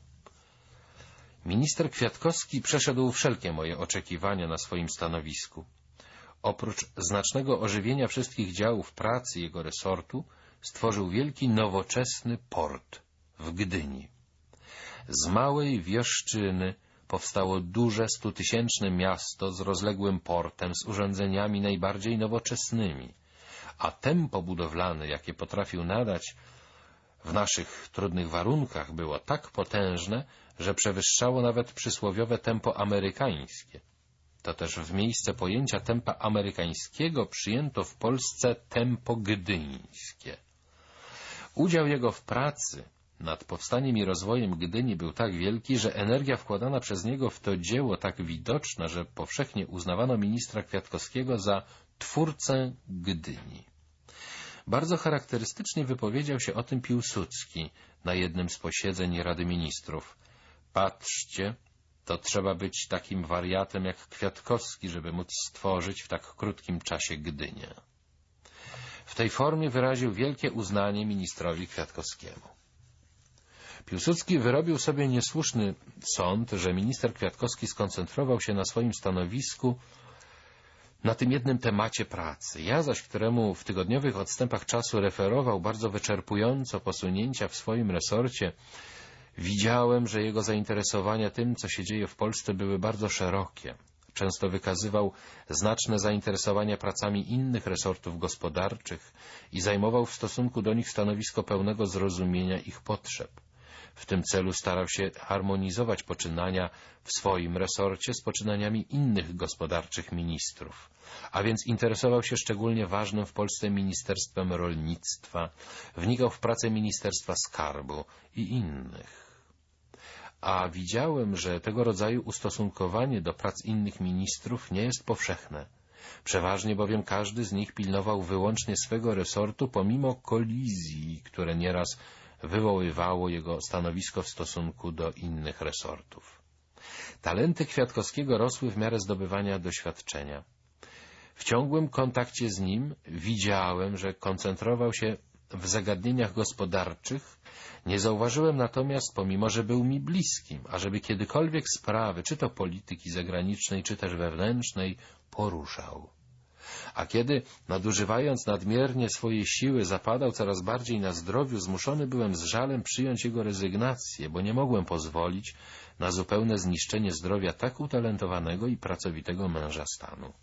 Minister Kwiatkowski przeszedł wszelkie moje oczekiwania na swoim stanowisku. Oprócz znacznego ożywienia wszystkich działów pracy jego resortu, stworzył wielki nowoczesny port w Gdyni. Z małej wioszczyny powstało duże stutysięczne miasto z rozległym portem, z urządzeniami najbardziej nowoczesnymi, a tempo budowlane, jakie potrafił nadać w naszych trudnych warunkach, było tak potężne, że przewyższało nawet przysłowiowe tempo amerykańskie. To też w miejsce pojęcia tempa amerykańskiego przyjęto w Polsce tempo gdyńskie. Udział jego w pracy nad powstaniem i rozwojem Gdyni był tak wielki, że energia wkładana przez niego w to dzieło tak widoczna, że powszechnie uznawano ministra Kwiatkowskiego za twórcę Gdyni. Bardzo charakterystycznie wypowiedział się o tym Piłsudski na jednym z posiedzeń Rady Ministrów. Patrzcie, to trzeba być takim wariatem jak Kwiatkowski, żeby móc stworzyć w tak krótkim czasie Gdynię. W tej formie wyraził wielkie uznanie ministrowi Kwiatkowskiemu. Piłsudski wyrobił sobie niesłuszny sąd, że minister Kwiatkowski skoncentrował się na swoim stanowisku na tym jednym temacie pracy. Ja zaś, któremu w tygodniowych odstępach czasu referował bardzo wyczerpująco posunięcia w swoim resorcie, widziałem, że jego zainteresowania tym, co się dzieje w Polsce, były bardzo szerokie. Często wykazywał znaczne zainteresowania pracami innych resortów gospodarczych i zajmował w stosunku do nich stanowisko pełnego zrozumienia ich potrzeb. W tym celu starał się harmonizować poczynania w swoim resorcie z poczynaniami innych gospodarczych ministrów, a więc interesował się szczególnie ważnym w Polsce Ministerstwem Rolnictwa, wnikał w pracę Ministerstwa Skarbu i innych. A widziałem, że tego rodzaju ustosunkowanie do prac innych ministrów nie jest powszechne. Przeważnie bowiem każdy z nich pilnował wyłącznie swego resortu pomimo kolizji, które nieraz wywoływało jego stanowisko w stosunku do innych resortów. Talenty Kwiatkowskiego rosły w miarę zdobywania doświadczenia. W ciągłym kontakcie z nim widziałem, że koncentrował się w zagadnieniach gospodarczych, nie zauważyłem natomiast, pomimo że był mi bliskim, ażeby kiedykolwiek sprawy, czy to polityki zagranicznej, czy też wewnętrznej, poruszał. A kiedy, nadużywając nadmiernie swojej siły, zapadał coraz bardziej na zdrowiu, zmuszony byłem z żalem przyjąć jego rezygnację, bo nie mogłem pozwolić na zupełne zniszczenie zdrowia tak utalentowanego i pracowitego męża stanu.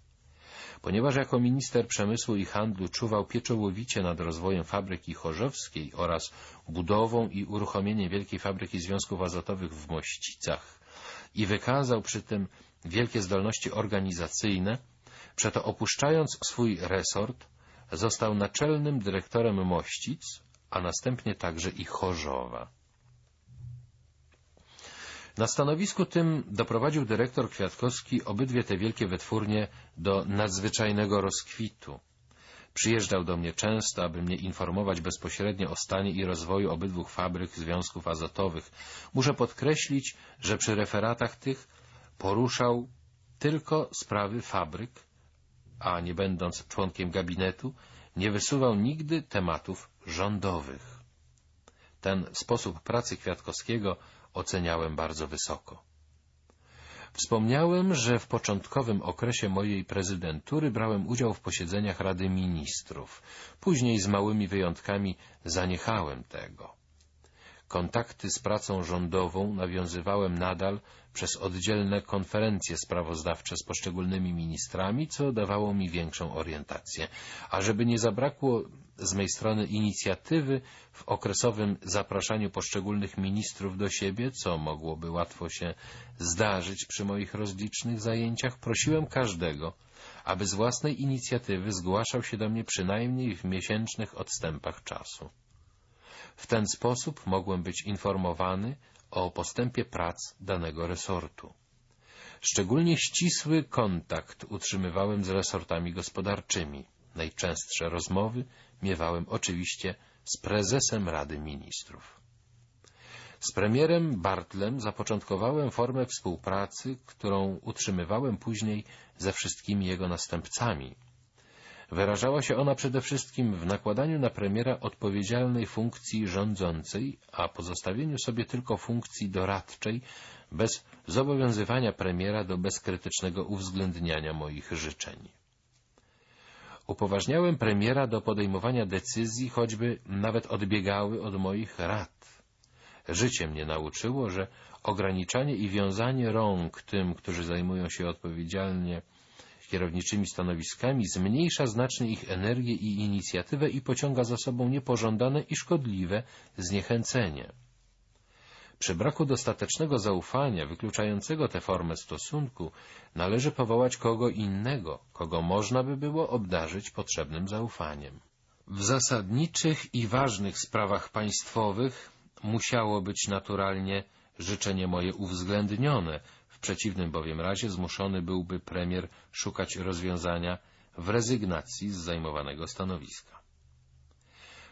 Ponieważ jako minister przemysłu i handlu czuwał pieczołowicie nad rozwojem fabryki chorzowskiej oraz budową i uruchomieniem wielkiej fabryki związków azotowych w Mościcach i wykazał przy tym wielkie zdolności organizacyjne, przeto opuszczając swój resort, został naczelnym dyrektorem Mościc, a następnie także i Chorzowa. Na stanowisku tym doprowadził dyrektor Kwiatkowski obydwie te wielkie wytwórnie do nadzwyczajnego rozkwitu. Przyjeżdżał do mnie często, aby mnie informować bezpośrednio o stanie i rozwoju obydwu fabryk związków azotowych. Muszę podkreślić, że przy referatach tych poruszał tylko sprawy fabryk, a nie będąc członkiem gabinetu, nie wysuwał nigdy tematów rządowych. Ten sposób pracy Kwiatkowskiego oceniałem bardzo wysoko. Wspomniałem, że w początkowym okresie mojej prezydentury brałem udział w posiedzeniach Rady Ministrów. Później z małymi wyjątkami zaniechałem tego. Kontakty z pracą rządową nawiązywałem nadal przez oddzielne konferencje sprawozdawcze z poszczególnymi ministrami, co dawało mi większą orientację. A żeby nie zabrakło z mej strony inicjatywy w okresowym zapraszaniu poszczególnych ministrów do siebie, co mogłoby łatwo się zdarzyć przy moich rozlicznych zajęciach, prosiłem każdego, aby z własnej inicjatywy zgłaszał się do mnie przynajmniej w miesięcznych odstępach czasu. W ten sposób mogłem być informowany o postępie prac danego resortu. Szczególnie ścisły kontakt utrzymywałem z resortami gospodarczymi. Najczęstsze rozmowy miewałem oczywiście z prezesem Rady Ministrów. Z premierem Bartlem zapoczątkowałem formę współpracy, którą utrzymywałem później ze wszystkimi jego następcami. Wyrażała się ona przede wszystkim w nakładaniu na premiera odpowiedzialnej funkcji rządzącej, a pozostawieniu sobie tylko funkcji doradczej, bez zobowiązywania premiera do bezkrytycznego uwzględniania moich życzeń. Upoważniałem premiera do podejmowania decyzji, choćby nawet odbiegały od moich rad. Życie mnie nauczyło, że ograniczanie i wiązanie rąk tym, którzy zajmują się odpowiedzialnie kierowniczymi stanowiskami, zmniejsza znacznie ich energię i inicjatywę i pociąga za sobą niepożądane i szkodliwe zniechęcenie. Przy braku dostatecznego zaufania, wykluczającego tę formę stosunku, należy powołać kogo innego, kogo można by było obdarzyć potrzebnym zaufaniem. W zasadniczych i ważnych sprawach państwowych musiało być naturalnie życzenie moje uwzględnione, w przeciwnym bowiem razie zmuszony byłby premier szukać rozwiązania w rezygnacji z zajmowanego stanowiska.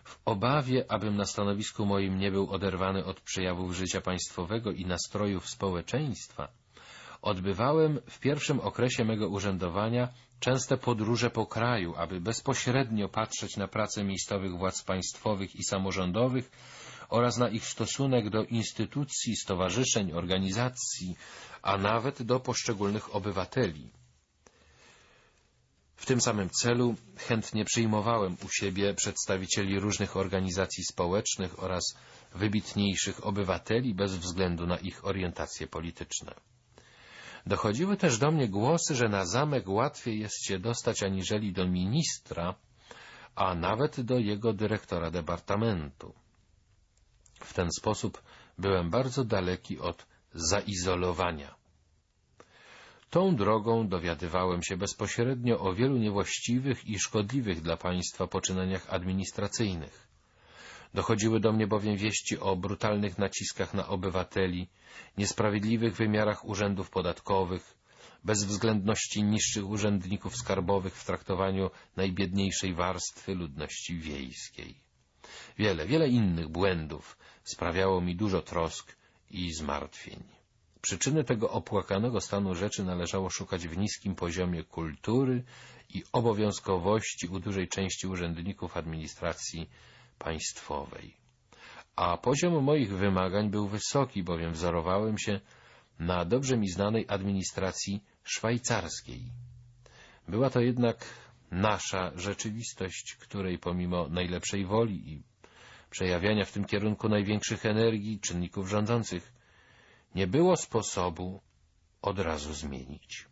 W obawie, abym na stanowisku moim nie był oderwany od przejawów życia państwowego i nastrojów społeczeństwa, odbywałem w pierwszym okresie mego urzędowania częste podróże po kraju, aby bezpośrednio patrzeć na pracę miejscowych władz państwowych i samorządowych oraz na ich stosunek do instytucji, stowarzyszeń, organizacji, a nawet do poszczególnych obywateli. W tym samym celu chętnie przyjmowałem u siebie przedstawicieli różnych organizacji społecznych oraz wybitniejszych obywateli bez względu na ich orientacje polityczne. Dochodziły też do mnie głosy, że na zamek łatwiej jest się dostać aniżeli do ministra, a nawet do jego dyrektora departamentu. W ten sposób byłem bardzo daleki od zaizolowania. Tą drogą dowiadywałem się bezpośrednio o wielu niewłaściwych i szkodliwych dla państwa poczynaniach administracyjnych. Dochodziły do mnie bowiem wieści o brutalnych naciskach na obywateli, niesprawiedliwych wymiarach urzędów podatkowych, bezwzględności niższych urzędników skarbowych w traktowaniu najbiedniejszej warstwy ludności wiejskiej. Wiele, wiele innych błędów sprawiało mi dużo trosk i zmartwień. Przyczyny tego opłakanego stanu rzeczy należało szukać w niskim poziomie kultury i obowiązkowości u dużej części urzędników administracji państwowej. A poziom moich wymagań był wysoki, bowiem wzorowałem się na dobrze mi znanej administracji szwajcarskiej. Była to jednak nasza rzeczywistość, której pomimo najlepszej woli i przejawiania w tym kierunku największych energii czynników rządzących nie było sposobu od razu zmienić.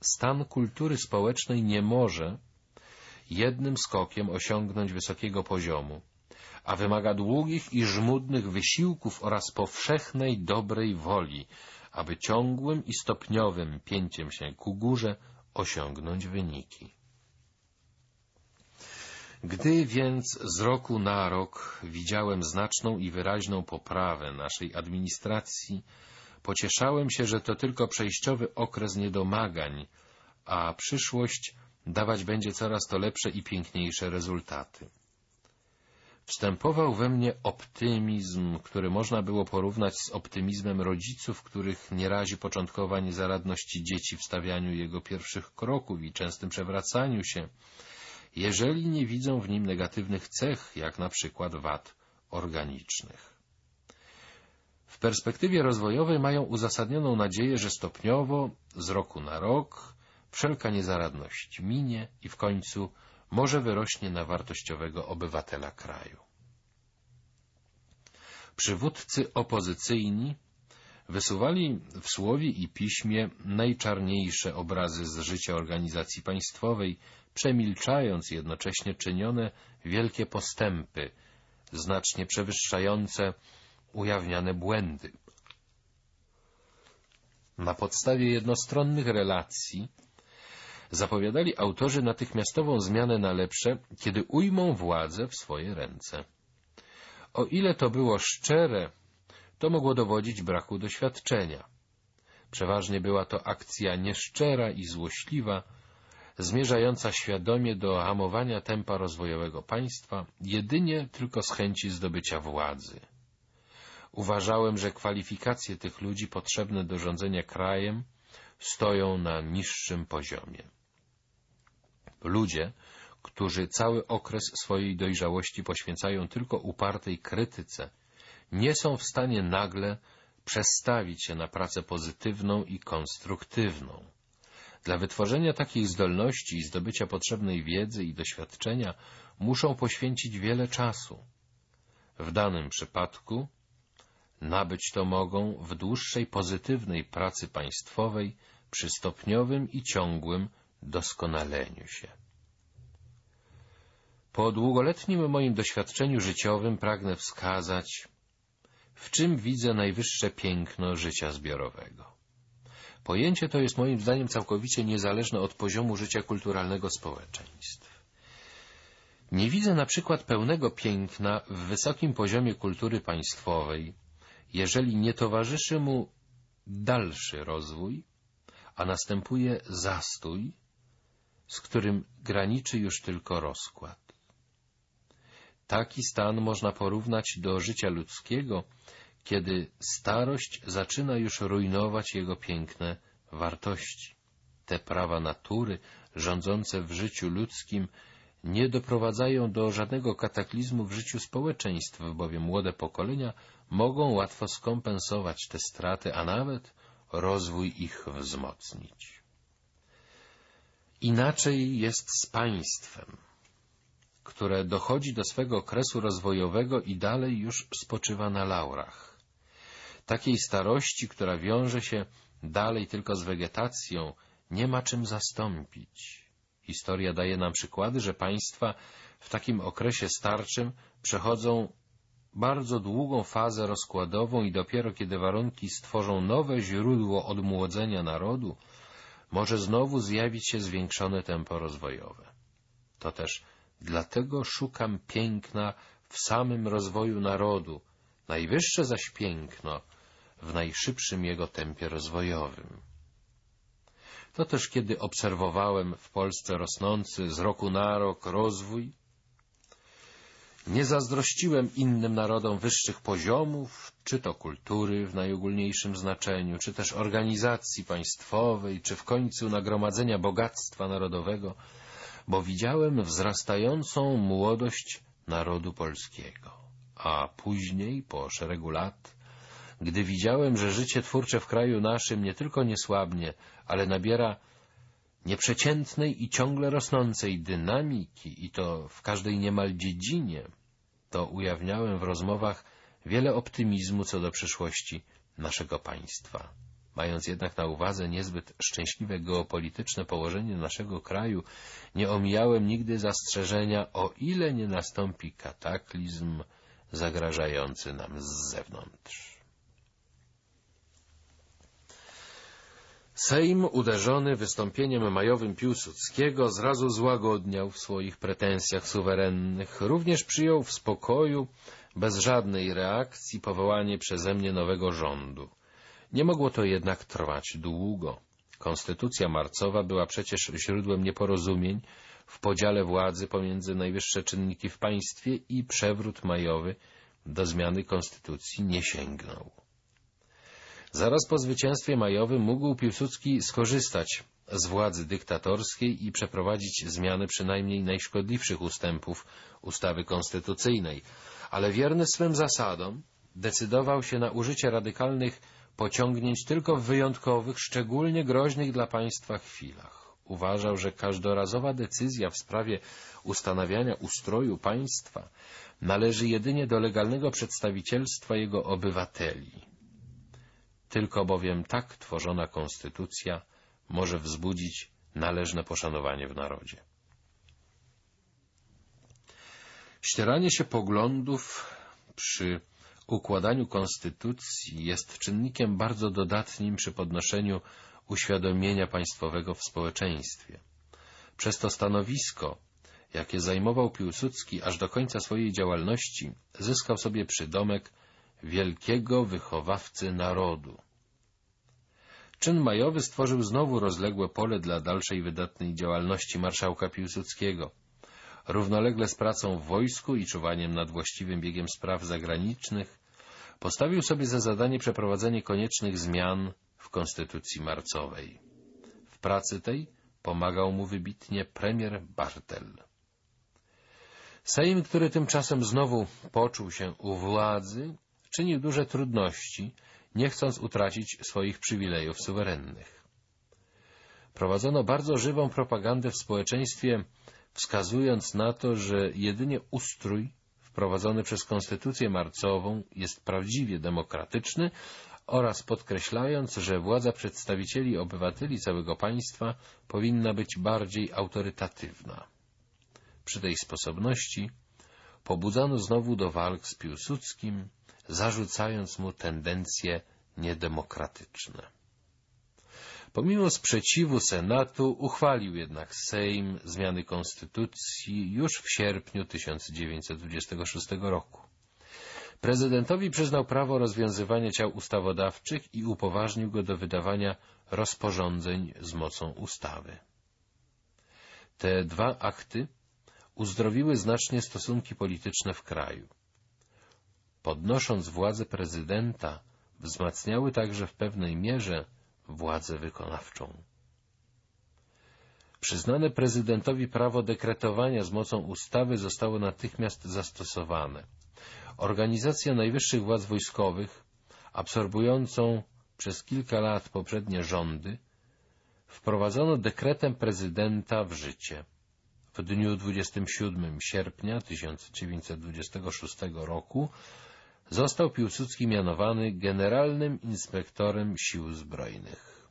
Stan kultury społecznej nie może jednym skokiem osiągnąć wysokiego poziomu, a wymaga długich i żmudnych wysiłków oraz powszechnej dobrej woli, aby ciągłym i stopniowym pięciem się ku górze osiągnąć wyniki. Gdy więc z roku na rok widziałem znaczną i wyraźną poprawę naszej administracji, pocieszałem się, że to tylko przejściowy okres niedomagań, a przyszłość dawać będzie coraz to lepsze i piękniejsze rezultaty. Wstępował we mnie optymizm, który można było porównać z optymizmem rodziców, których nie razi początkowa niezaradność dzieci w stawianiu jego pierwszych kroków i częstym przewracaniu się, jeżeli nie widzą w nim negatywnych cech, jak na przykład wad organicznych. W perspektywie rozwojowej mają uzasadnioną nadzieję, że stopniowo, z roku na rok, wszelka niezaradność minie i w końcu może wyrośnie na wartościowego obywatela kraju. Przywódcy opozycyjni wysuwali w słowie i piśmie najczarniejsze obrazy z życia organizacji państwowej, przemilczając jednocześnie czynione wielkie postępy, znacznie przewyższające ujawniane błędy. Na podstawie jednostronnych relacji zapowiadali autorzy natychmiastową zmianę na lepsze, kiedy ujmą władzę w swoje ręce. O ile to było szczere, to mogło dowodzić braku doświadczenia. Przeważnie była to akcja nieszczera i złośliwa, zmierzająca świadomie do hamowania tempa rozwojowego państwa, jedynie tylko z chęci zdobycia władzy. Uważałem, że kwalifikacje tych ludzi potrzebne do rządzenia krajem stoją na niższym poziomie. Ludzie, którzy cały okres swojej dojrzałości poświęcają tylko upartej krytyce, nie są w stanie nagle przestawić się na pracę pozytywną i konstruktywną. Dla wytworzenia takich zdolności i zdobycia potrzebnej wiedzy i doświadczenia muszą poświęcić wiele czasu. W danym przypadku nabyć to mogą w dłuższej pozytywnej pracy państwowej przy stopniowym i ciągłym doskonaleniu się. Po długoletnim moim doświadczeniu życiowym pragnę wskazać, w czym widzę najwyższe piękno życia zbiorowego. Pojęcie to jest moim zdaniem całkowicie niezależne od poziomu życia kulturalnego społeczeństw. Nie widzę na przykład pełnego piękna w wysokim poziomie kultury państwowej, jeżeli nie towarzyszy mu dalszy rozwój, a następuje zastój, z którym graniczy już tylko rozkład. Taki stan można porównać do życia ludzkiego, kiedy starość zaczyna już rujnować jego piękne wartości. Te prawa natury rządzące w życiu ludzkim nie doprowadzają do żadnego kataklizmu w życiu społeczeństw, bowiem młode pokolenia mogą łatwo skompensować te straty, a nawet rozwój ich wzmocnić. Inaczej jest z państwem, które dochodzi do swego okresu rozwojowego i dalej już spoczywa na laurach. Takiej starości, która wiąże się dalej tylko z wegetacją, nie ma czym zastąpić. Historia daje nam przykłady, że państwa w takim okresie starczym przechodzą bardzo długą fazę rozkładową i dopiero kiedy warunki stworzą nowe źródło odmłodzenia narodu, może znowu zjawić się zwiększone tempo rozwojowe. To też dlatego szukam piękna w samym rozwoju narodu, najwyższe zaś piękno w najszybszym jego tempie rozwojowym. To też kiedy obserwowałem w Polsce rosnący z roku na rok rozwój, nie zazdrościłem innym narodom wyższych poziomów, czy to kultury w najogólniejszym znaczeniu, czy też organizacji państwowej, czy w końcu nagromadzenia bogactwa narodowego, bo widziałem wzrastającą młodość narodu polskiego. A później, po szeregu lat, gdy widziałem, że życie twórcze w kraju naszym nie tylko nie słabnie, ale nabiera nieprzeciętnej i ciągle rosnącej dynamiki, i to w każdej niemal dziedzinie, to ujawniałem w rozmowach wiele optymizmu co do przyszłości naszego państwa. Mając jednak na uwadze niezbyt szczęśliwe geopolityczne położenie naszego kraju, nie omijałem nigdy zastrzeżenia, o ile nie nastąpi kataklizm zagrażający nam z zewnątrz. Sejm, uderzony wystąpieniem majowym Piłsudskiego, zrazu złagodniał w swoich pretensjach suwerennych. Również przyjął w spokoju, bez żadnej reakcji, powołanie przeze mnie nowego rządu. Nie mogło to jednak trwać długo. Konstytucja marcowa była przecież źródłem nieporozumień w podziale władzy pomiędzy najwyższe czynniki w państwie i przewrót majowy do zmiany konstytucji nie sięgnął. Zaraz po zwycięstwie majowym mógł Piłsudski skorzystać z władzy dyktatorskiej i przeprowadzić zmiany przynajmniej najszkodliwszych ustępów ustawy konstytucyjnej, ale wierny swym zasadom decydował się na użycie radykalnych pociągnięć tylko w wyjątkowych, szczególnie groźnych dla państwa chwilach. Uważał, że każdorazowa decyzja w sprawie ustanawiania ustroju państwa należy jedynie do legalnego przedstawicielstwa jego obywateli. Tylko bowiem tak tworzona konstytucja może wzbudzić należne poszanowanie w narodzie. Ścieranie się poglądów przy układaniu konstytucji jest czynnikiem bardzo dodatnim przy podnoszeniu uświadomienia państwowego w społeczeństwie. Przez to stanowisko, jakie zajmował Piłsudski aż do końca swojej działalności, zyskał sobie przydomek wielkiego wychowawcy narodu. Czyn majowy stworzył znowu rozległe pole dla dalszej wydatnej działalności marszałka Piłsudskiego. Równolegle z pracą w wojsku i czuwaniem nad właściwym biegiem spraw zagranicznych, postawił sobie za zadanie przeprowadzenie koniecznych zmian w konstytucji marcowej. W pracy tej pomagał mu wybitnie premier Bartel. Sejm, który tymczasem znowu poczuł się u władzy, czynił duże trudności, nie chcąc utracić swoich przywilejów suwerennych. Prowadzono bardzo żywą propagandę w społeczeństwie, wskazując na to, że jedynie ustrój wprowadzony przez konstytucję marcową jest prawdziwie demokratyczny oraz podkreślając, że władza przedstawicieli obywateli całego państwa powinna być bardziej autorytatywna. Przy tej sposobności pobudzano znowu do walk z Piłsudskim, zarzucając mu tendencje niedemokratyczne. Pomimo sprzeciwu Senatu uchwalił jednak Sejm zmiany konstytucji już w sierpniu 1926 roku. Prezydentowi przyznał prawo rozwiązywania ciał ustawodawczych i upoważnił go do wydawania rozporządzeń z mocą ustawy. Te dwa akty uzdrowiły znacznie stosunki polityczne w kraju. Podnosząc władzę prezydenta, wzmacniały także w pewnej mierze władzę wykonawczą. Przyznane prezydentowi prawo dekretowania z mocą ustawy zostało natychmiast zastosowane. Organizacja najwyższych władz wojskowych, absorbującą przez kilka lat poprzednie rządy, wprowadzono dekretem prezydenta w życie. W dniu 27 sierpnia 1926 roku został Piłsudski mianowany generalnym inspektorem sił zbrojnych.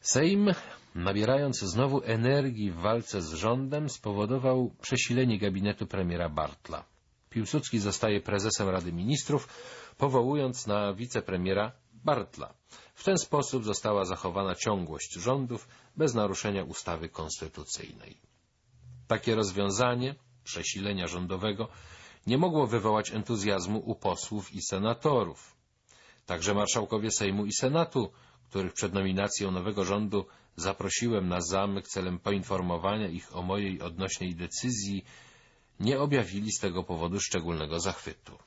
Sejm, nabierając znowu energii w walce z rządem, spowodował przesilenie gabinetu premiera Bartla. Piłsudski zostaje prezesem Rady Ministrów, powołując na wicepremiera Bartla. W ten sposób została zachowana ciągłość rządów bez naruszenia ustawy konstytucyjnej. Takie rozwiązanie przesilenia rządowego nie mogło wywołać entuzjazmu u posłów i senatorów. Także marszałkowie Sejmu i Senatu, których przed nominacją nowego rządu zaprosiłem na zamek celem poinformowania ich o mojej odnośnej decyzji, nie objawili z tego powodu szczególnego zachwytu.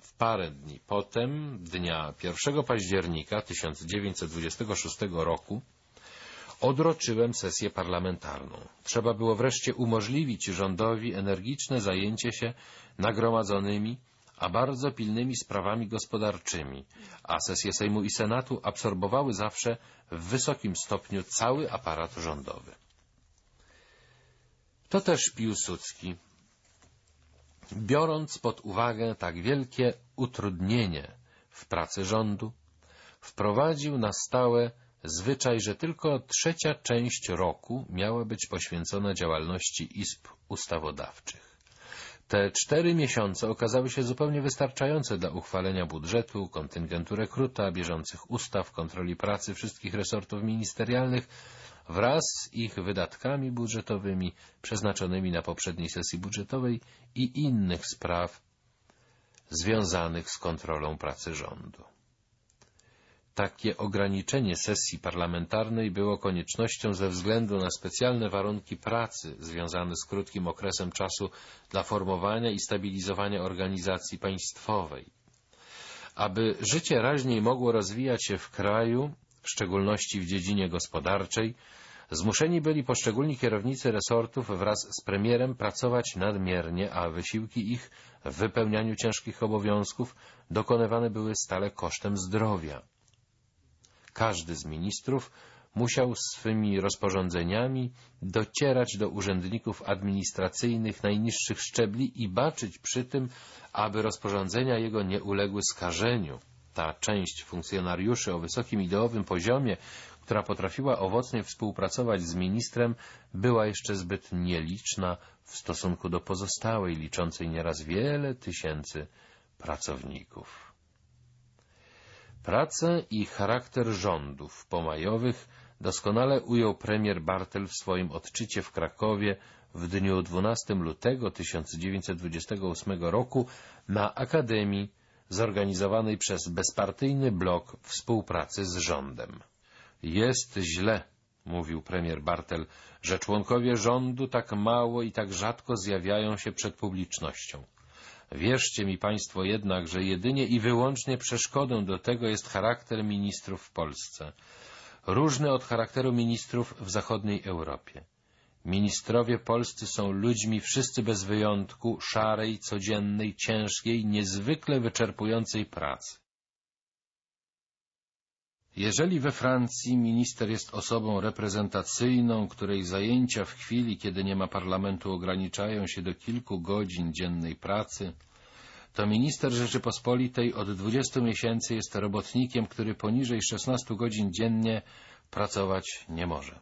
W parę dni potem, dnia 1 października 1926 roku, odroczyłem sesję parlamentarną. Trzeba było wreszcie umożliwić rządowi energiczne zajęcie się nagromadzonymi, a bardzo pilnymi sprawami gospodarczymi, a sesje Sejmu i Senatu absorbowały zawsze w wysokim stopniu cały aparat rządowy. To też Piłsudski, biorąc pod uwagę tak wielkie utrudnienie w pracy rządu, wprowadził na stałe zwyczaj, że tylko trzecia część roku miała być poświęcona działalności izb ustawodawczych. Te cztery miesiące okazały się zupełnie wystarczające dla uchwalenia budżetu, kontyngentu rekruta, bieżących ustaw, kontroli pracy wszystkich resortów ministerialnych wraz z ich wydatkami budżetowymi przeznaczonymi na poprzedniej sesji budżetowej i innych spraw związanych z kontrolą pracy rządu. Takie ograniczenie sesji parlamentarnej było koniecznością ze względu na specjalne warunki pracy związane z krótkim okresem czasu dla formowania i stabilizowania organizacji państwowej. Aby życie raźniej mogło rozwijać się w kraju, w szczególności w dziedzinie gospodarczej, zmuszeni byli poszczególni kierownicy resortów wraz z premierem pracować nadmiernie, a wysiłki ich w wypełnianiu ciężkich obowiązków dokonywane były stale kosztem zdrowia. Każdy z ministrów musiał swymi rozporządzeniami docierać do urzędników administracyjnych najniższych szczebli i baczyć przy tym, aby rozporządzenia jego nie uległy skażeniu. Ta część funkcjonariuszy o wysokim ideowym poziomie, która potrafiła owocnie współpracować z ministrem, była jeszcze zbyt nieliczna w stosunku do pozostałej, liczącej nieraz wiele tysięcy pracowników. Pracę i charakter rządów pomajowych doskonale ujął premier Bartel w swoim odczycie w Krakowie w dniu 12 lutego 1928 roku na Akademii zorganizowanej przez bezpartyjny blok współpracy z rządem. Jest źle, mówił premier Bartel, że członkowie rządu tak mało i tak rzadko zjawiają się przed publicznością. Wierzcie mi Państwo jednak, że jedynie i wyłącznie przeszkodą do tego jest charakter ministrów w Polsce, różny od charakteru ministrów w zachodniej Europie. Ministrowie polscy są ludźmi wszyscy bez wyjątku szarej, codziennej, ciężkiej, niezwykle wyczerpującej pracy. Jeżeli we Francji minister jest osobą reprezentacyjną, której zajęcia w chwili, kiedy nie ma parlamentu, ograniczają się do kilku godzin dziennej pracy, to minister Rzeczypospolitej od 20 miesięcy jest robotnikiem, który poniżej 16 godzin dziennie pracować nie może.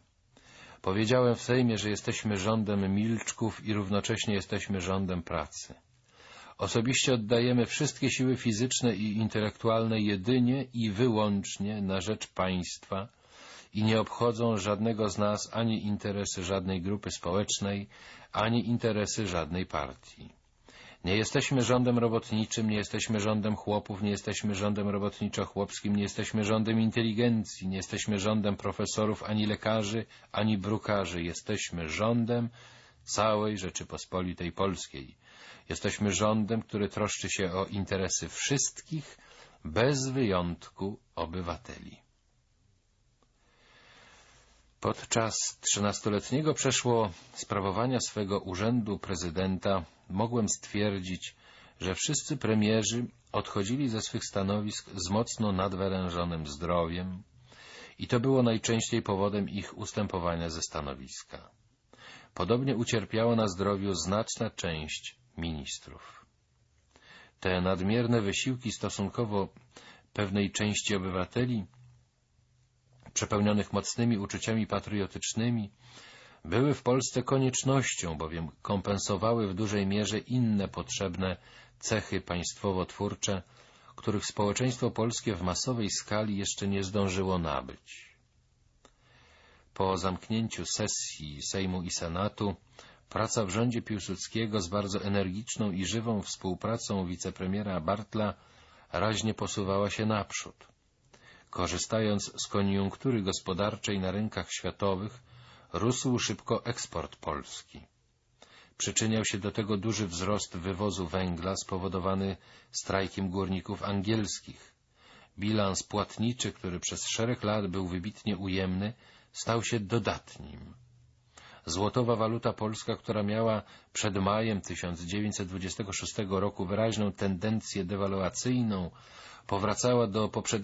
Powiedziałem w Sejmie, że jesteśmy rządem milczków i równocześnie jesteśmy rządem pracy. Osobiście oddajemy wszystkie siły fizyczne i intelektualne jedynie i wyłącznie na rzecz państwa i nie obchodzą żadnego z nas ani interesy żadnej grupy społecznej, ani interesy żadnej partii. Nie jesteśmy rządem robotniczym, nie jesteśmy rządem chłopów, nie jesteśmy rządem robotniczo-chłopskim, nie jesteśmy rządem inteligencji, nie jesteśmy rządem profesorów, ani lekarzy, ani brukarzy. Jesteśmy rządem całej Rzeczypospolitej Polskiej. Jesteśmy rządem, który troszczy się o interesy wszystkich, bez wyjątku obywateli. Podczas trzynastoletniego przeszło sprawowania swego urzędu prezydenta mogłem stwierdzić, że wszyscy premierzy odchodzili ze swych stanowisk z mocno nadwyrężonym zdrowiem i to było najczęściej powodem ich ustępowania ze stanowiska. Podobnie ucierpiała na zdrowiu znaczna część ministrów. Te nadmierne wysiłki stosunkowo pewnej części obywateli przepełnionych mocnymi uczuciami patriotycznymi, były w Polsce koniecznością, bowiem kompensowały w dużej mierze inne potrzebne cechy państwowo-twórcze, których społeczeństwo polskie w masowej skali jeszcze nie zdążyło nabyć. Po zamknięciu sesji Sejmu i Senatu praca w rządzie Piłsudskiego z bardzo energiczną i żywą współpracą wicepremiera Bartla raźnie posuwała się naprzód. Korzystając z koniunktury gospodarczej na rynkach światowych, rósł szybko eksport Polski. Przyczyniał się do tego duży wzrost wywozu węgla spowodowany strajkiem górników angielskich. Bilans płatniczy, który przez szereg lat był wybitnie ujemny, stał się dodatnim. Złotowa waluta polska, która miała przed majem 1926 roku wyraźną tendencję dewaluacyjną, powracała do poprzedniego